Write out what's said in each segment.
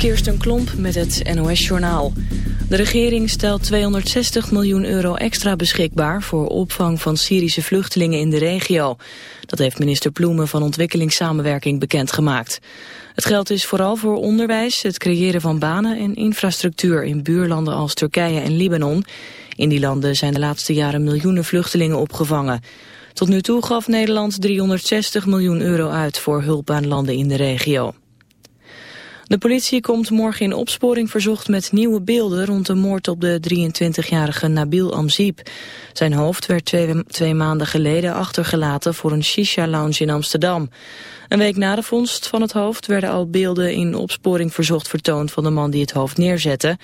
Kirsten Klomp met het NOS-journaal. De regering stelt 260 miljoen euro extra beschikbaar... voor opvang van Syrische vluchtelingen in de regio. Dat heeft minister Ploemen van Ontwikkelingssamenwerking bekendgemaakt. Het geld is vooral voor onderwijs, het creëren van banen en infrastructuur... in buurlanden als Turkije en Libanon. In die landen zijn de laatste jaren miljoenen vluchtelingen opgevangen. Tot nu toe gaf Nederland 360 miljoen euro uit voor hulp aan landen in de regio. De politie komt morgen in opsporing verzocht met nieuwe beelden rond de moord op de 23-jarige Nabil Amziep. Zijn hoofd werd twee, maanden geleden achtergelaten voor een shisha-lounge in Amsterdam. Een week na de vondst van het hoofd werden al beelden in opsporing verzocht vertoond van de man die het hoofd neerzette.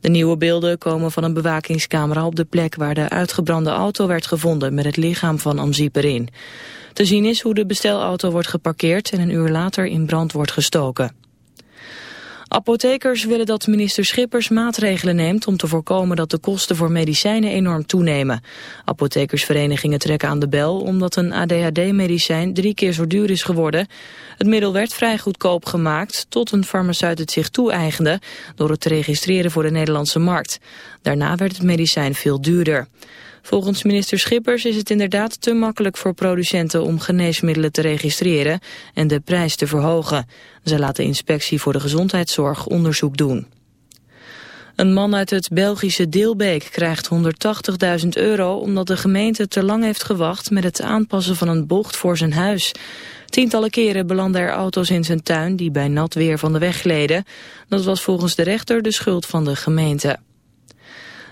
De nieuwe beelden komen van een bewakingscamera op de plek waar de uitgebrande auto werd gevonden met het lichaam van Amziep erin. Te zien is hoe de bestelauto wordt geparkeerd en een uur later in brand wordt gestoken. Apothekers willen dat minister Schippers maatregelen neemt om te voorkomen dat de kosten voor medicijnen enorm toenemen. Apothekersverenigingen trekken aan de bel omdat een ADHD-medicijn drie keer zo duur is geworden. Het middel werd vrij goedkoop gemaakt tot een farmaceut het zich toe-eigende door het te registreren voor de Nederlandse markt. Daarna werd het medicijn veel duurder. Volgens minister Schippers is het inderdaad te makkelijk voor producenten om geneesmiddelen te registreren en de prijs te verhogen. Ze laat de inspectie voor de gezondheidszorg onderzoek doen. Een man uit het Belgische Deelbeek krijgt 180.000 euro omdat de gemeente te lang heeft gewacht met het aanpassen van een bocht voor zijn huis. Tientallen keren belanden er auto's in zijn tuin die bij nat weer van de weg gleden. Dat was volgens de rechter de schuld van de gemeente.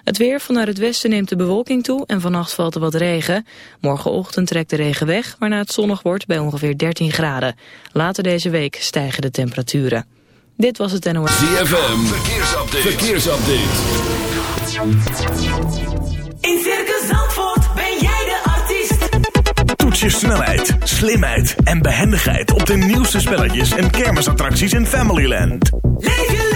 Het weer vanuit het westen neemt de bewolking toe en vannacht valt er wat regen. Morgenochtend trekt de regen weg, waarna het zonnig wordt bij ongeveer 13 graden. Later deze week stijgen de temperaturen. Dit was het NOS. ZFM, verkeersupdate. verkeersupdate. In Circus Zandvoort ben jij de artiest. Toets je snelheid, slimheid en behendigheid op de nieuwste spelletjes en kermisattracties in Familyland. Leef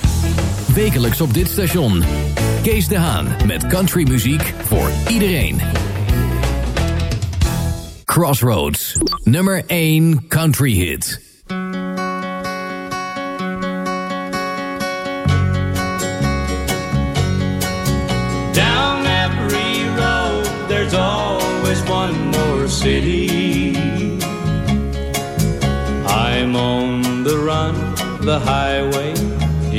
Wekelijks op dit station. Kees de Haan met countrymuziek voor iedereen. Crossroads, nummer 1 country hit. Down every road, there's always one more city. I'm on the run, the highway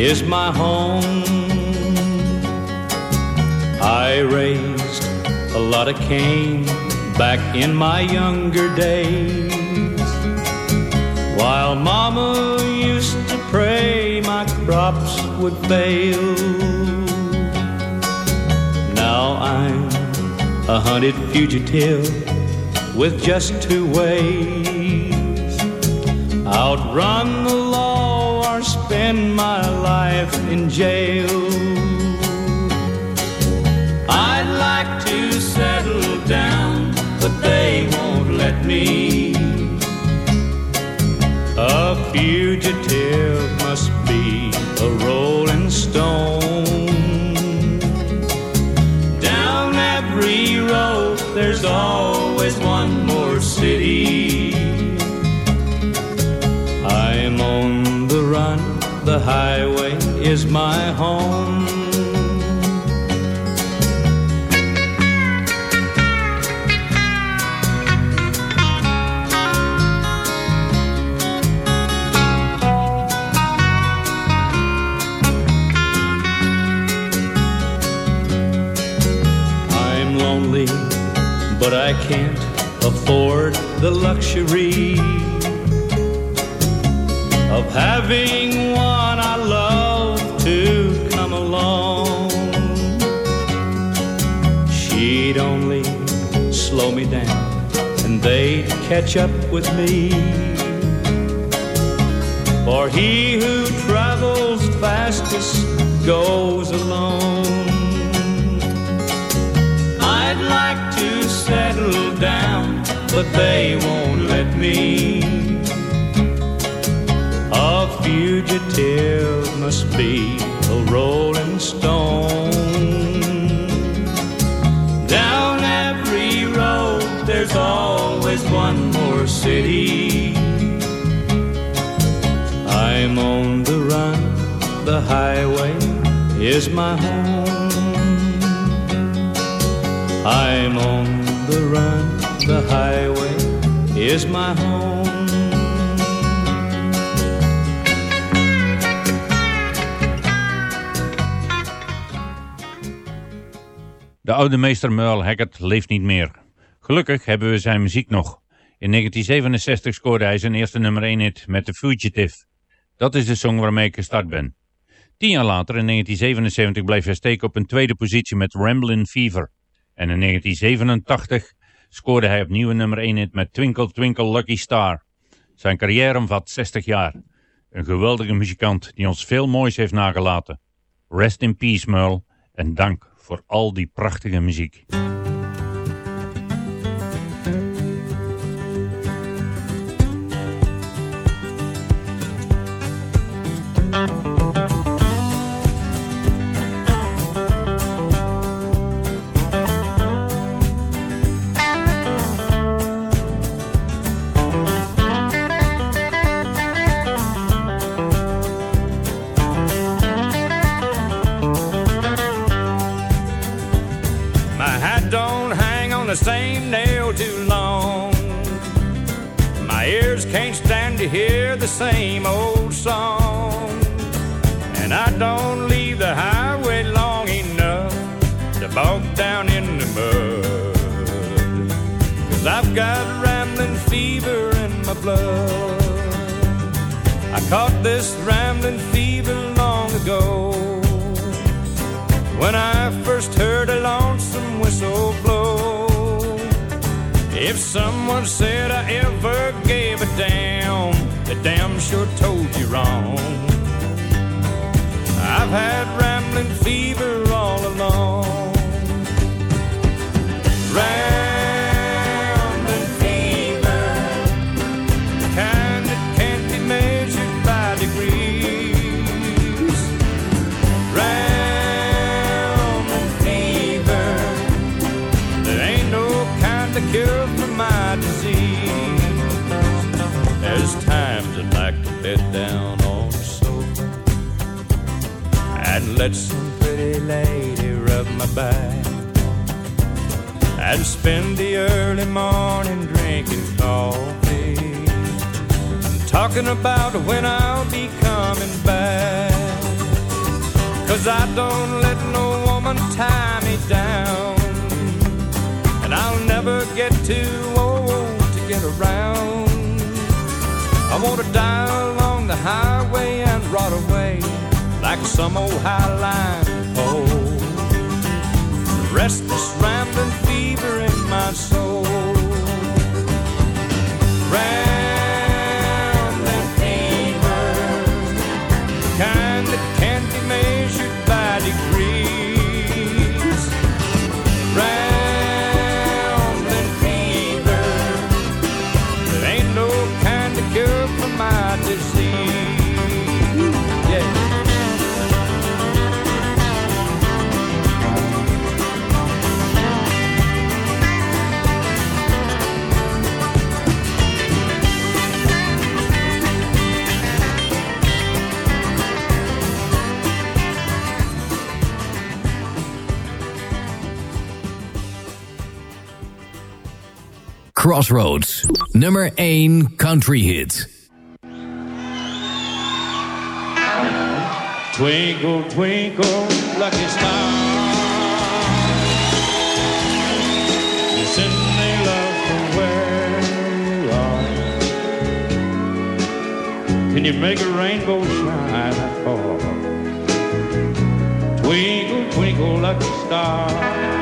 is my home. I raised a lot of cane back in my younger days. While mama used to pray my crops would fail. Now I'm a hunted fugitive with just two ways outrun the spend my life in jail. I'd like to settle down, but they won't let me. A fugitive must be a rolling stone. Down every road, there's always highway is my home. I'm lonely, but I can't afford the luxury of having one I love to come along. She'd only slow me down and they'd catch up with me. For he who travels fastest goes alone. I'd like to settle down, but they won't let me. Fugitive must be a rolling stone. Down every road, there's always one more city. I'm on the run, the highway is my home. I'm on the run, the highway is my home. De oude meester Merle Haggard leeft niet meer. Gelukkig hebben we zijn muziek nog. In 1967 scoorde hij zijn eerste nummer 1 hit met The Fugitive. Dat is de song waarmee ik gestart ben. Tien jaar later, in 1977, bleef hij steken op een tweede positie met Ramblin' Fever. En in 1987 scoorde hij opnieuw een nummer 1 hit met Twinkle Twinkle Lucky Star. Zijn carrière omvat 60 jaar. Een geweldige muzikant die ons veel moois heeft nagelaten. Rest in peace, Merle. En dank voor al die prachtige muziek. Get around. I wanna die along the highway and rot away like some old highline pole. Restless rambling fever in my soul. Crossroads. Nummer 1 country hit. Twinkle, twinkle, lucky star. You send me love from where you are. Can you make a rainbow shine that far? Twinkle, twinkle, lucky star.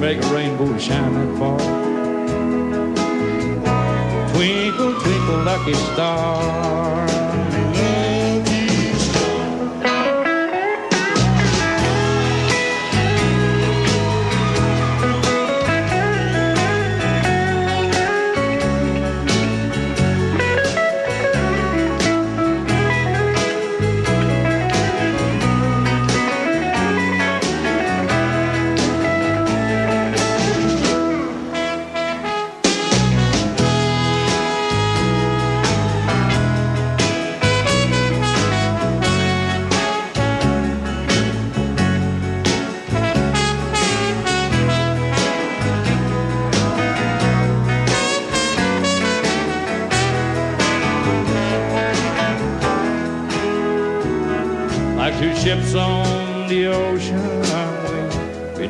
Make a rainbow shine that far? Twinkle, twinkle, lucky star.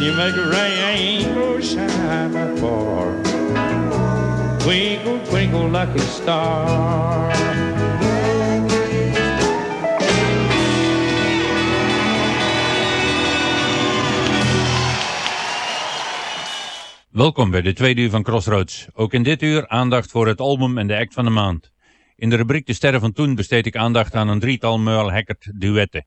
Can you make a rainbow shine? Twinkle, twinkle, lucky star. Welkom bij de tweede uur van Crossroads. Ook in dit uur aandacht voor het album en de act van de maand. In de rubriek De Sterren van Toen besteed ik aandacht aan een drietal Merle Haggard duetten.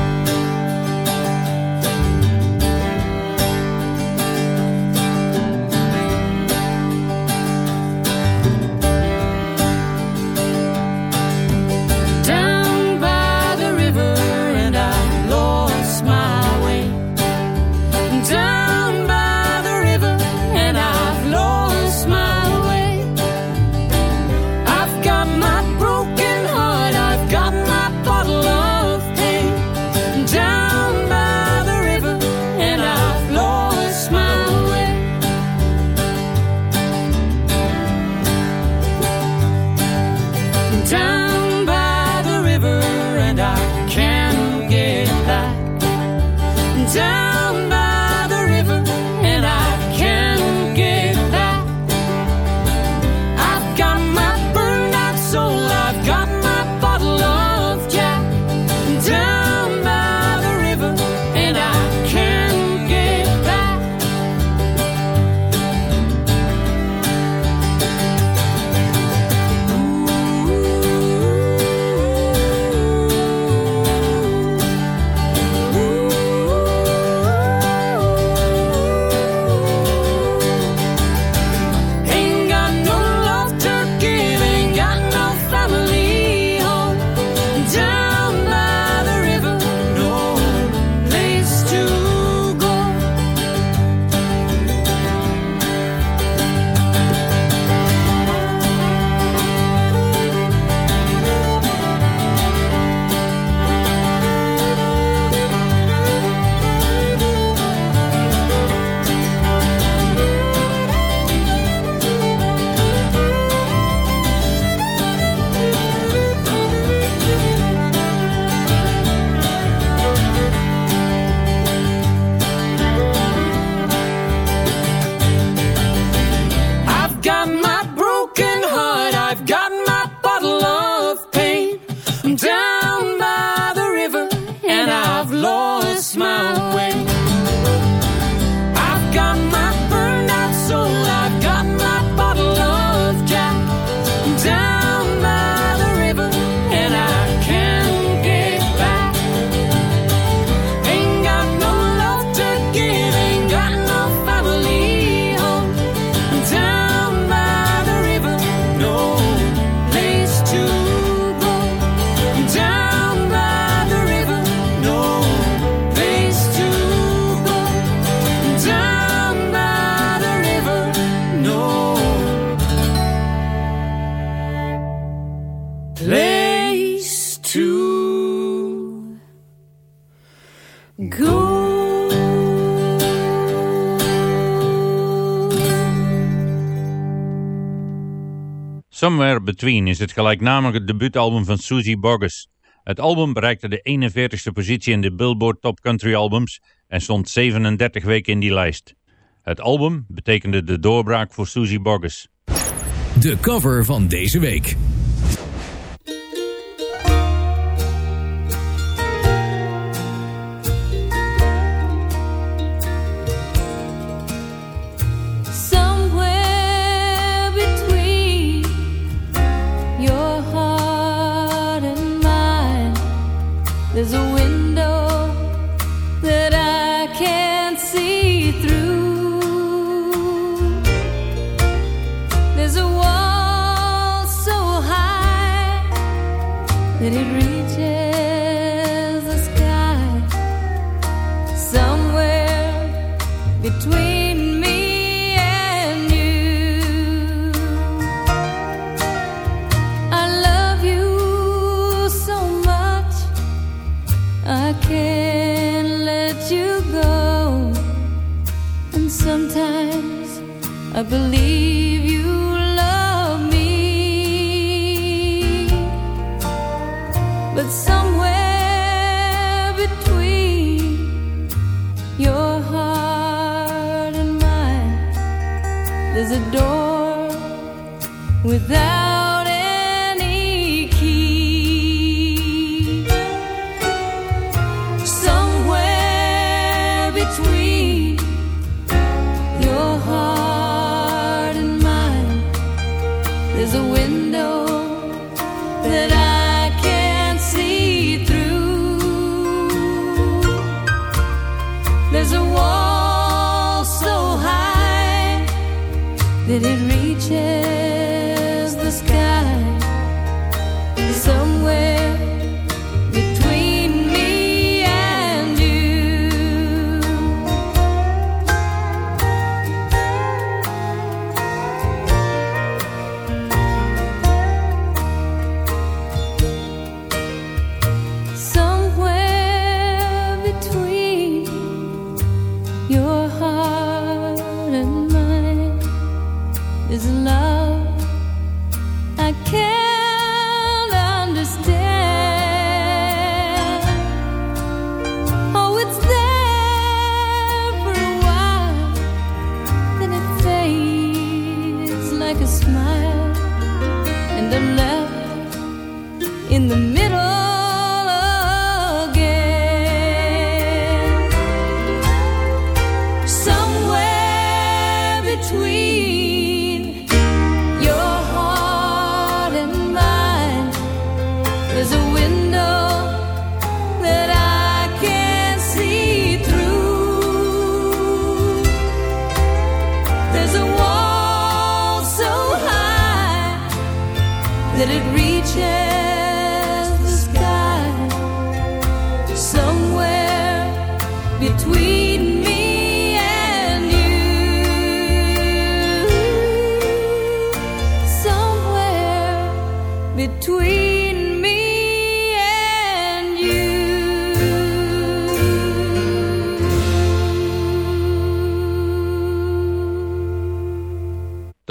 Between is het gelijknamige debuutalbum van Susie Boggess. Het album bereikte de 41ste positie in de Billboard Top Country Albums en stond 37 weken in die lijst. Het album betekende de doorbraak voor Susie Boggess. De cover van deze week. that it reaches.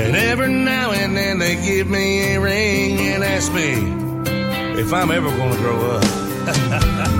And every now and then they give me a ring and ask me if I'm ever going to grow up.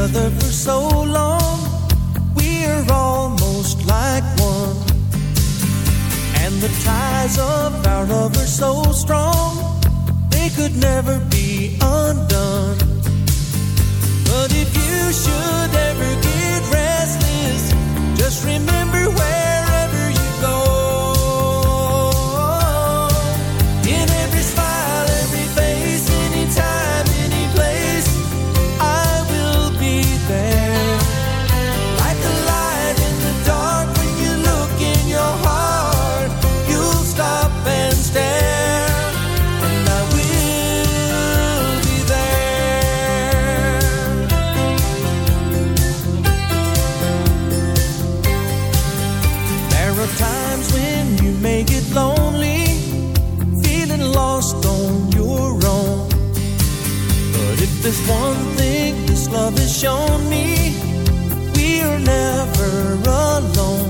Other for so long, we're almost like one. And the ties of our love are so strong, they could never be undone. But if you should ever get restless, just remember wherever there's one thing this love has shown me, we're never alone.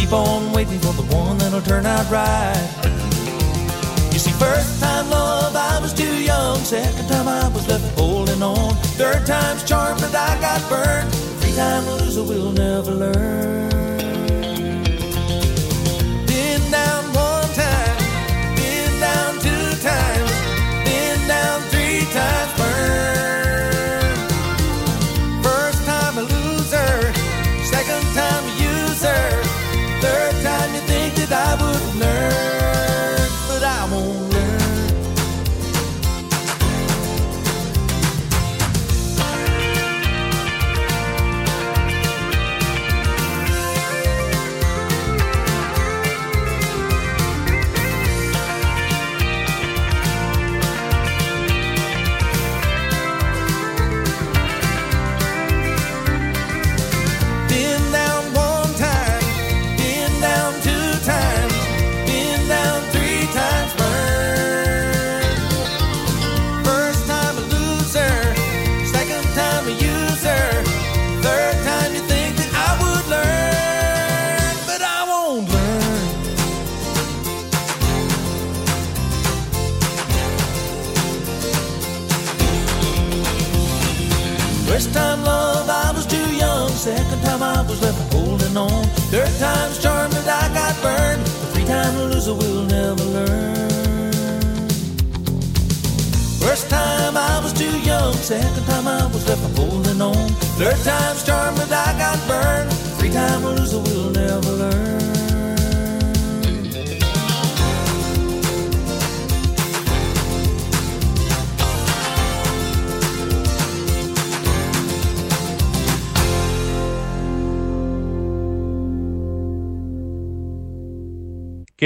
Keep on waiting for the one that'll turn out right. You see, first time love, I was too young. Second time, I was left holding on. Third time's charm, but I got burned. Three time loser will never learn. Been down one time, been down two times, been down three times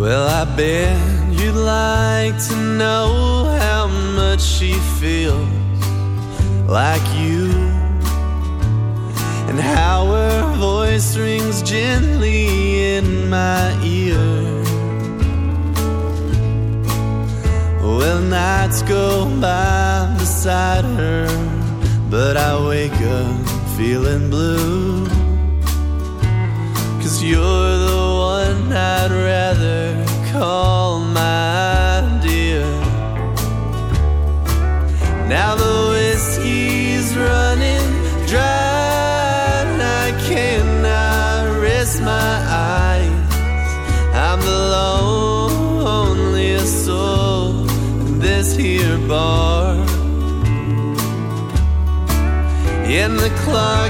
Well, I bet you'd like to know how much she feels like you, and how her voice rings gently in my ear. Well, nights go by beside her, but I wake up feeling blue. Cause you're the one I'd rather call my dear. Now the whiskey's running dry, and I cannot rest my eyes. I'm the loneliest soul in this here bar. And the clock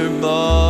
this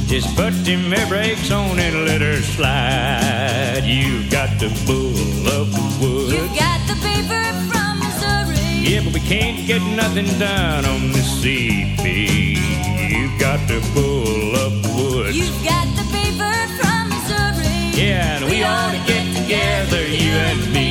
Just put them air brakes on and let her slide. You've got the bull of the woods. You've got the paper from Missouri. Yeah, but we can't get nothing done on the CB. You've got the bull of the woods. You've got the paper from Missouri. Yeah, and we ought to get together, you and me.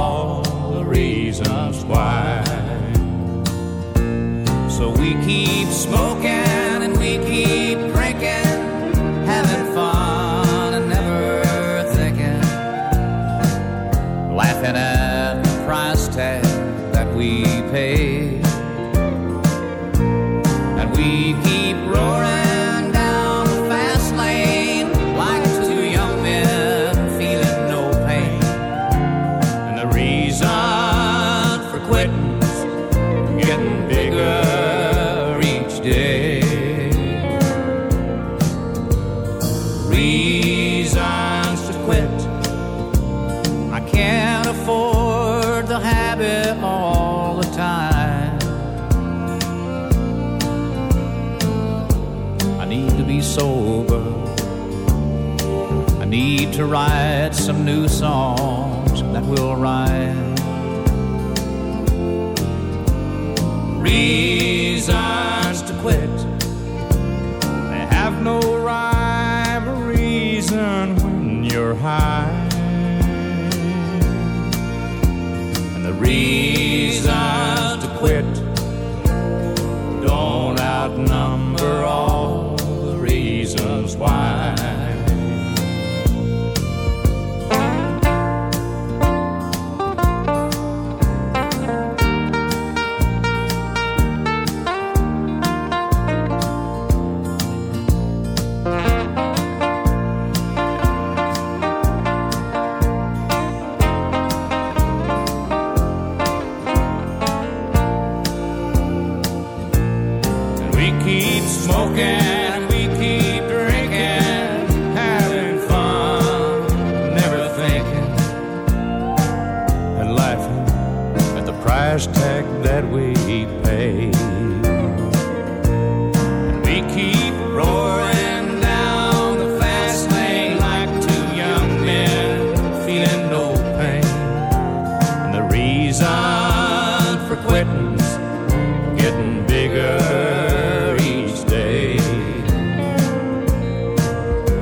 will rhyme.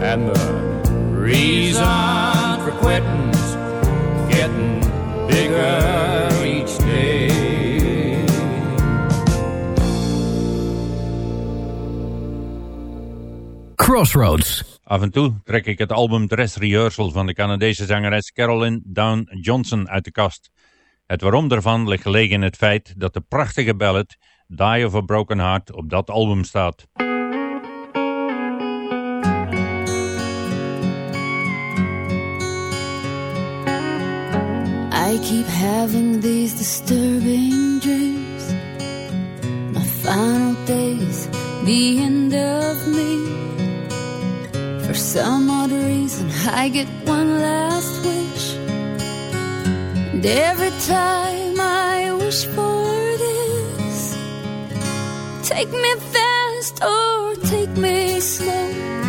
And the reason for quitting's getting bigger each day. Crossroads. Af en toe trek ik het album Dress Rehearsal van de Canadese zangeres Carolyn Down Johnson uit de kast. Het waarom daarvan ligt gelegen in het feit dat de prachtige ballad Die of a Broken Heart op dat album staat. I keep having these disturbing dreams. My final days, the end of me. For some odd reason, I get one last wish. And every time I wish for this, take me fast or take me slow.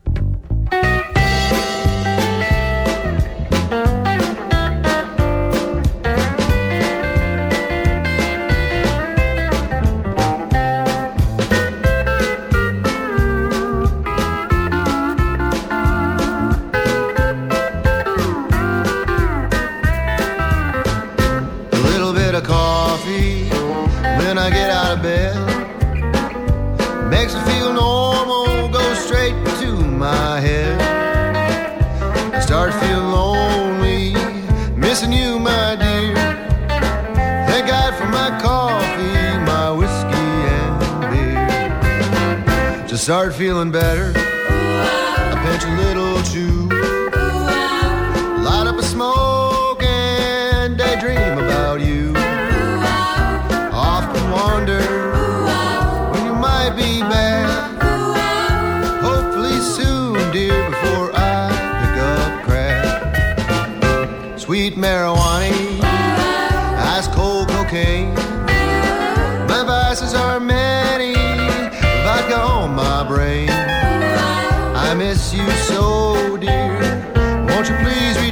start feeling better. I pinch a little too. light up a smoke and daydream about you. Often wonder when you might be back. Hopefully soon, dear, before I pick up crack. Sweet marijuana.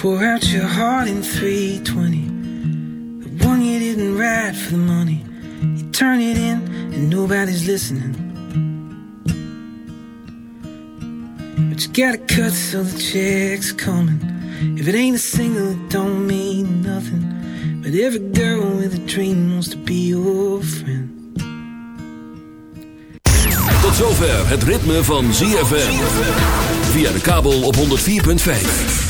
Pour out your heart in 320. The one you didn't write for the money. You turn it in and nobody's listening. But you gotta cut so the check's coming. If it ain't a single, it don't mean nothing. But every girl with a dream wants to be your friend. Tot zover het ritme van ZFM. Via de kabel op 104.5.